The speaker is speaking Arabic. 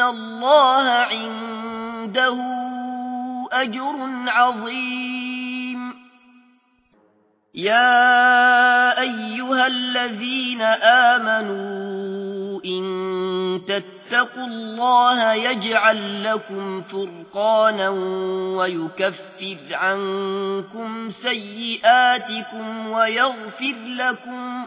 الله عنده أجر عظيم. يا أيها الذين آمنوا إن تتقوا الله يجعل لكم فرقانا ويكفر عنكم سيئاتكم ويغفر لكم